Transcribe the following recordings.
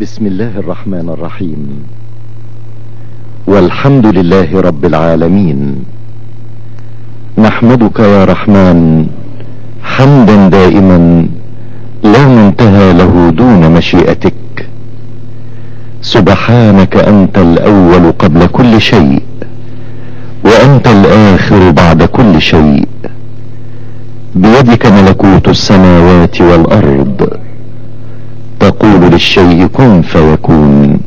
بسم الله الرحمن الرحيم. والحمد لله رب العالمين. نحمدك يا رحمن حمدا دائما لا منتهى له دون مشيئتك. سبحانك أنت الأول قبل كل شيء وأنت الآخر بعد كل شيء. بيدك ملكوت السماوات والأرض. للشيء كن فيكون.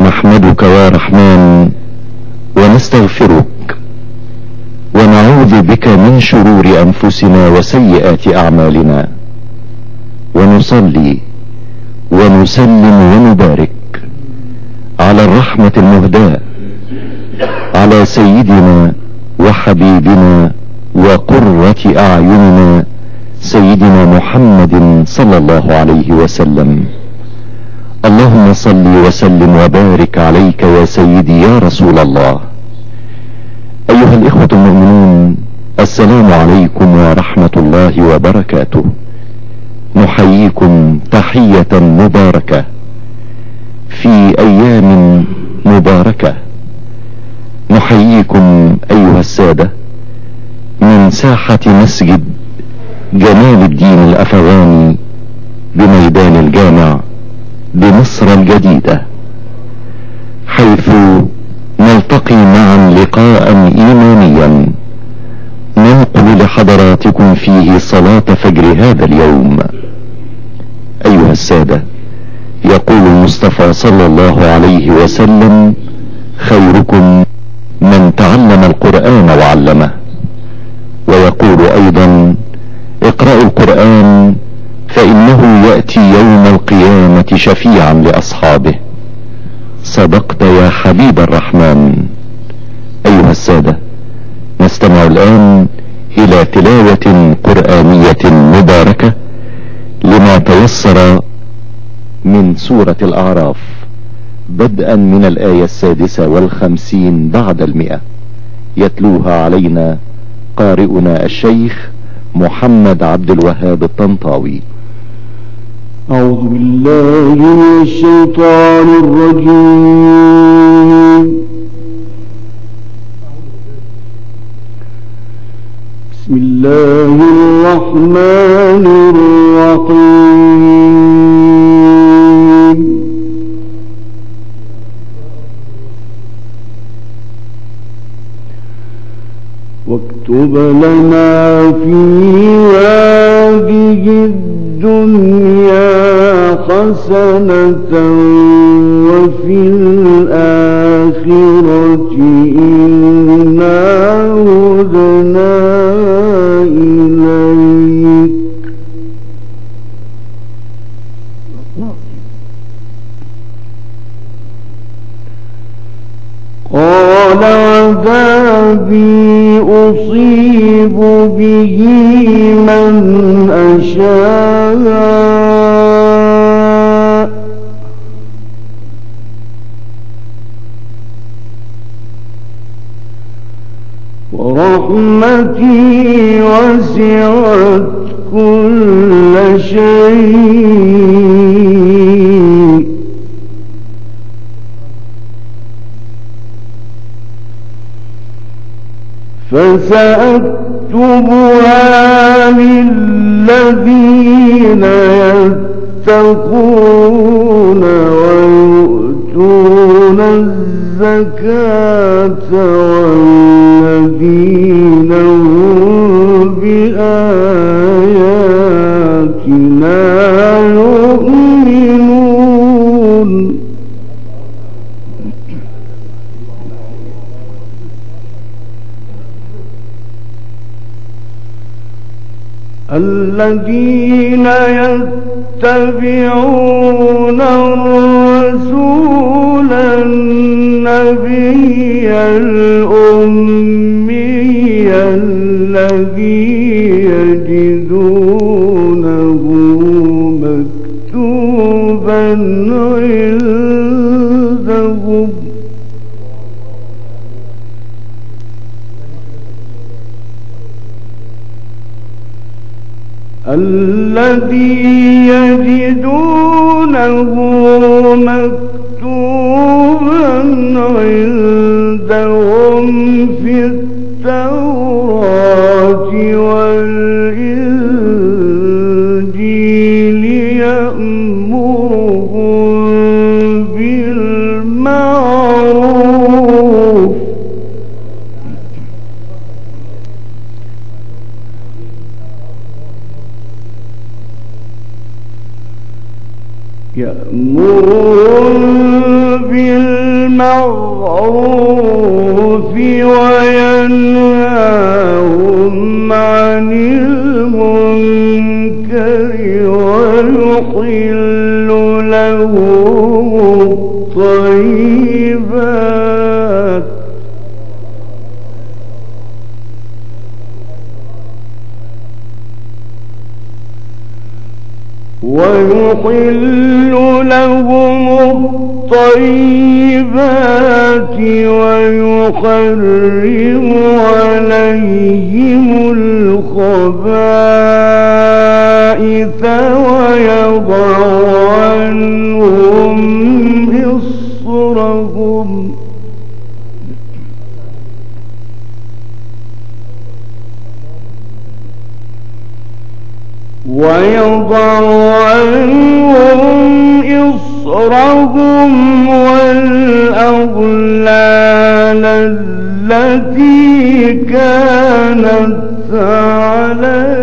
نحمدك يا رحمن ونستغفرك ونعوذ بك من شرور أنفسنا وسيئات أعمالنا. ونصلي ونسلم ونبارك على الرحمة المهداة على سيدنا وحبيبنا وقرة أعيننا سيدنا محمد صلى الله عليه وسلم. اللهم صل وسلم وبارك عليك يا سيدي يا رسول الله. أيها الإخوة المؤمنون السلام عليكم ورحمة الله وبركاته. نحييكم تحية مباركة في أيام مباركة. نحييكم أيها السادة من ساحة مسجد جمال الدين الأفغاني بميدان الجامع بمصر الجديدة حيث نلتقي معا لقاء ايمانيا ننقل لحضراتكم فيه صلاة فجر هذا اليوم. أيها السادة يقول المصطفى صلى الله عليه وسلم خيركم من تعلم القرآن وعلمه. الأعراف. بدءا من الآية السادسة والخمسين بعد المئة. يتلوها علينا قارئنا الشيخ محمد عبد الوهاب الطنطاوي. أعوذ بالله من الشيطان الرجيم. بسم الله الرحمن الرحيم. واكتب لنا في هذه الدنيا حسنة وفي الآخرة إنا هدنا إليك قال عذابي أصيب به من ورحمتي كل شيء. فسأكتبها للذين يتقون ويؤتون الزكاة والذين يتبعون الذي يجدونه مكتوبا عندهم في التوراة. الطيبات ويحرم عليهم الخبائث ويضع عنهم إصرهم ويضع عنهم إصرهم والأغلال التي كانت عليهم.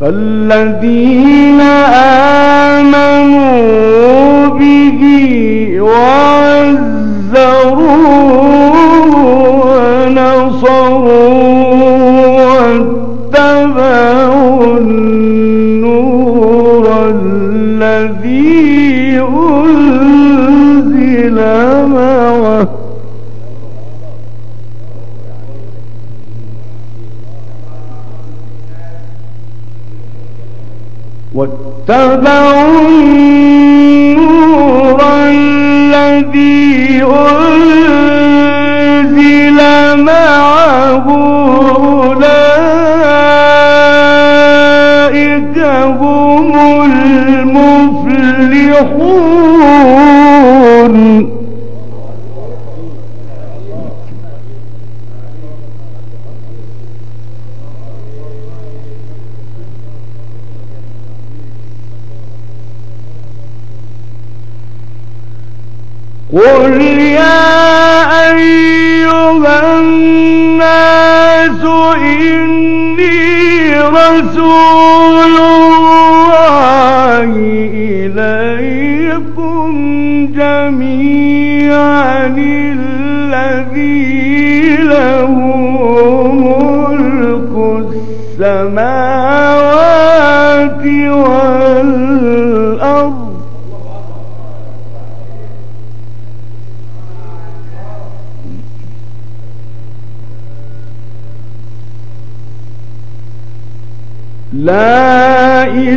فالذين آمنوا به وعزروه واتبعوا النور الذي أنزل قل يا أيها الناس إني رسول الله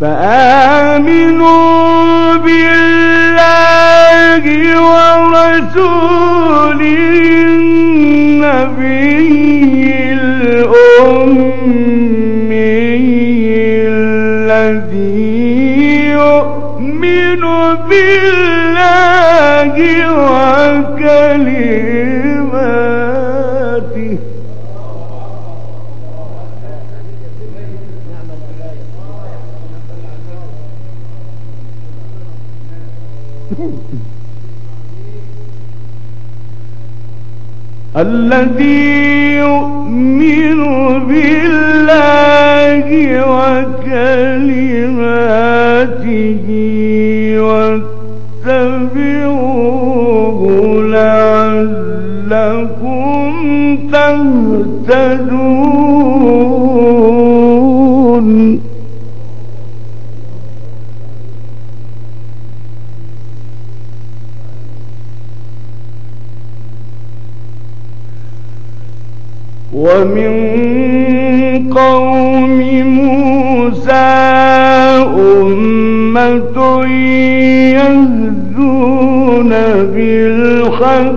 فآمنوا بالله ورسوله النبي الأمي الذي يؤمن بالله وكلماته الذي يؤمن بالله وكلماته واتبعوه لعلكم تهتدون.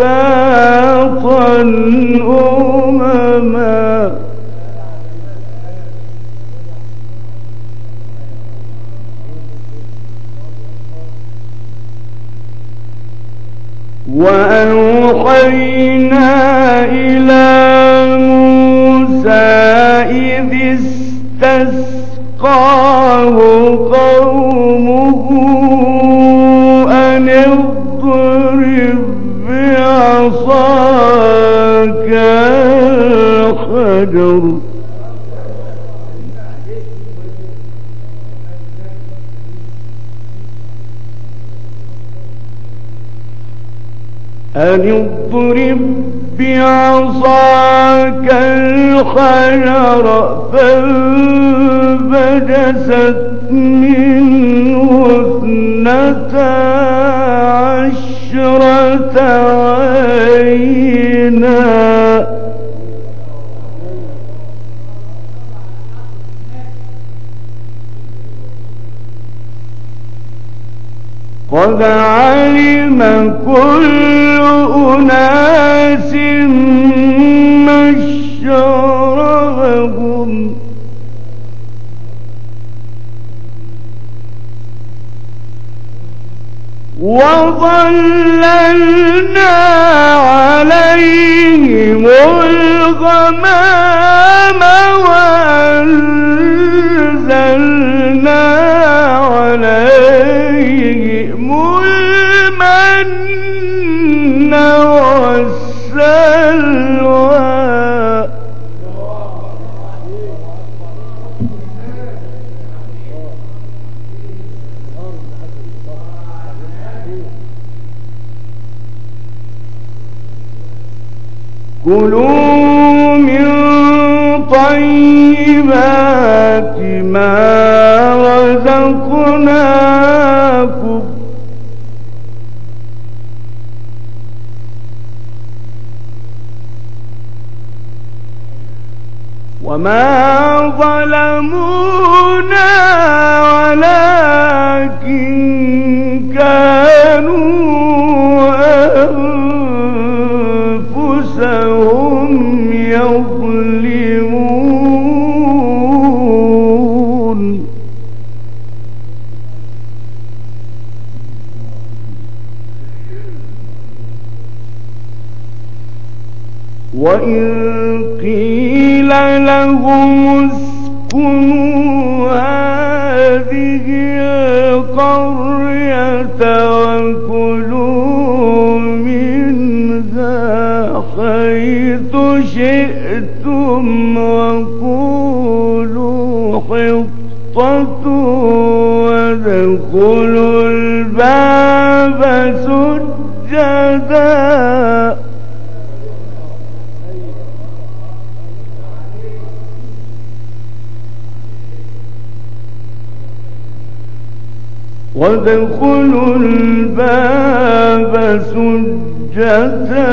أسباطا أمما. وأوحينا إلى موسى إذ استسقاه قومه أن اضرب بعصاك الحجر أن اضرب بعصاك الحجر فانبجست منه قد علم كل أناس مشربهم وظللنا عليهم الغمام وأنزلنا عليهم كلوا من طيبات ما رزقناكم وما ظلمونا ولكن كانوا أنفسهم يظلمون. وإن قيل لهم اسكنوا هذه القرية وكلوا حيث شئتم وقولوا حطة وادخلوا الباب سجدا. وادخلوا الباب سجدا.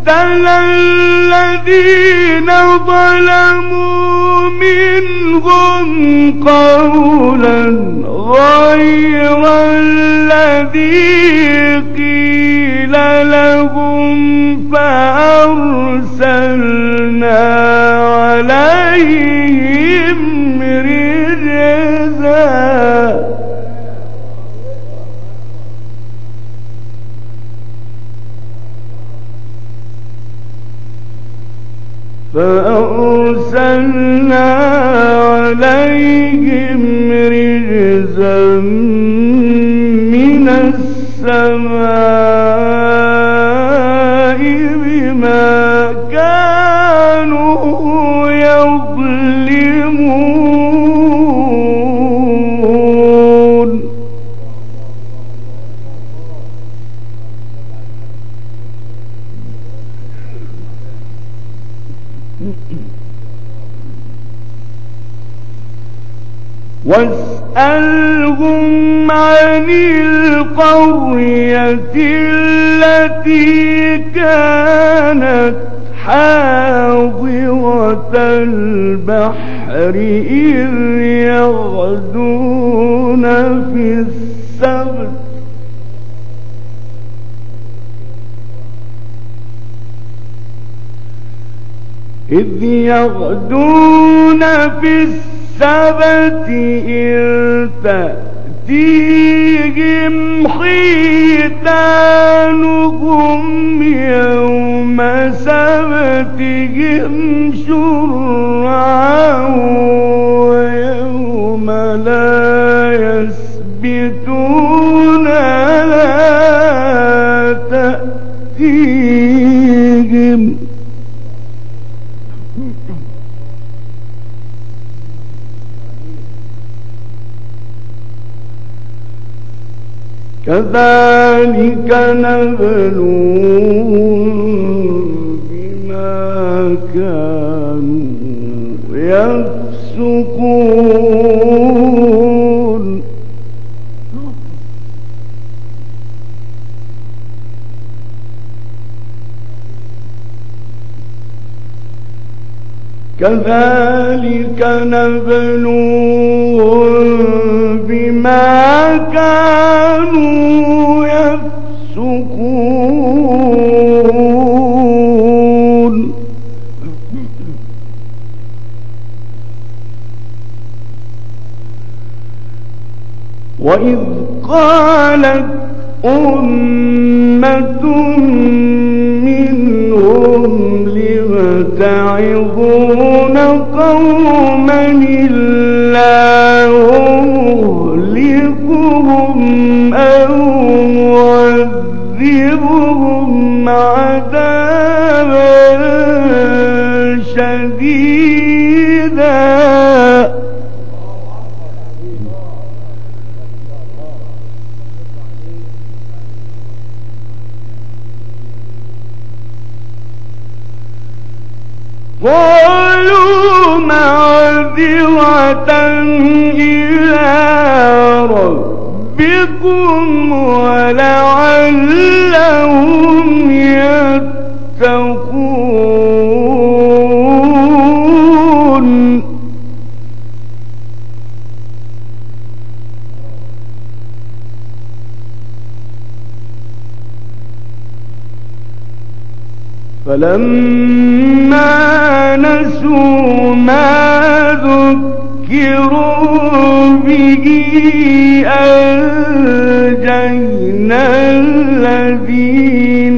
وبدل الذين ظلموا منهم قولا غير الذي قيل لهم فأرسلنا عليهم رجزا. فأرسلنا عليهم رجزا من السماء. واسألهم عن القرية التي كانت حاضرة البحر إذ يغدون في السبت. إذ يغدون في السبت إذ تأتيهم حيتانهم يوم سبتهم شرعا ويوم لا يسبتون لا تأتيهم كذلك نبلوهم بما كانوا يفسقون. كذلك نبلوهم بما كانوا يفسقون. وإذ قالت أمة منهم لم تعظون قوما الله عذابا شديدا. قالوا معذرة إلى ربكم يتقون فلما نسوا ما ذكروا به أنجينا الذين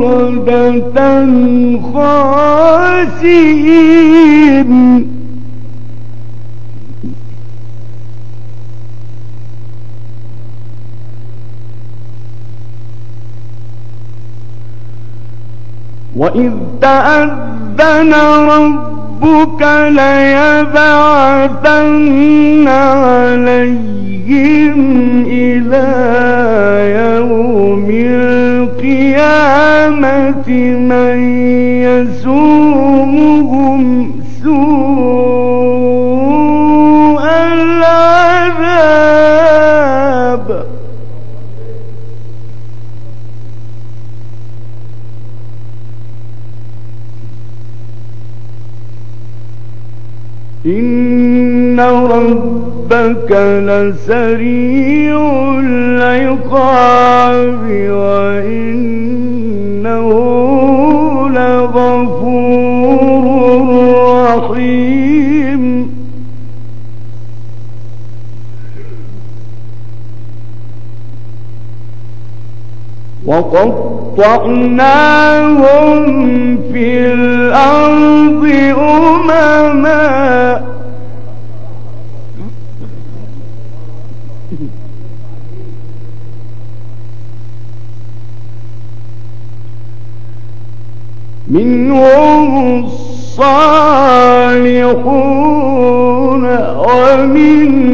قردة خاسئين. وإذ تأذن ربك ليبعثن عليهم إلى يوم القيامة من يسومهم سوء العذاب. إن ربك لسريع العقاب وإنه لغفور رحيم وقطعناهم في الأرض أمما منهم الصالحون ومنهم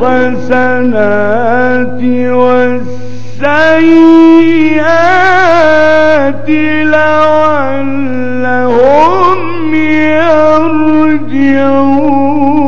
بالحسنات والسيئات لعلهم يرجعون.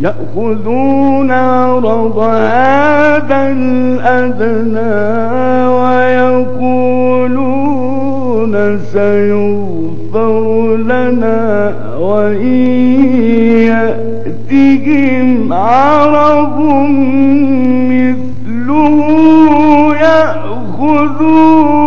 يأخذون عرض هذا الأدنى ويقولون سيغفر لنا وإن يأتهم عرض مثله يأخذوه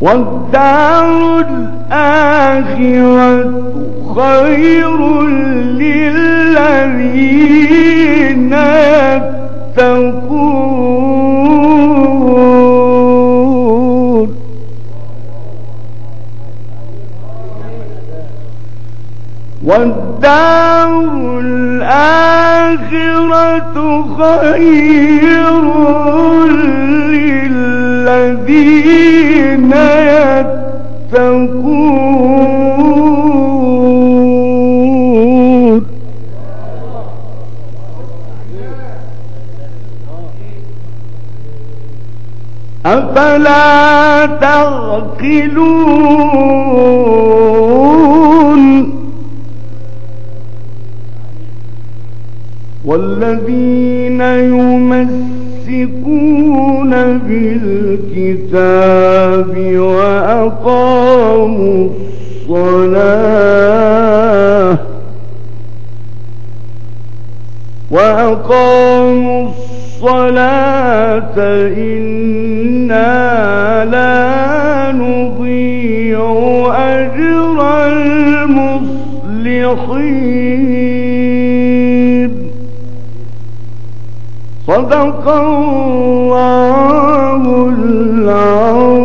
والدار الآخرة خير للذين يتقون. والدار الآخرة خير للذين يتقون. أفلا تعقلون؟ والذين يمسكون بالكتاب وأقاموا الصلاة وأقاموا الصلاة إنا لا نضيع أجر المصلحين صدق الله العظيم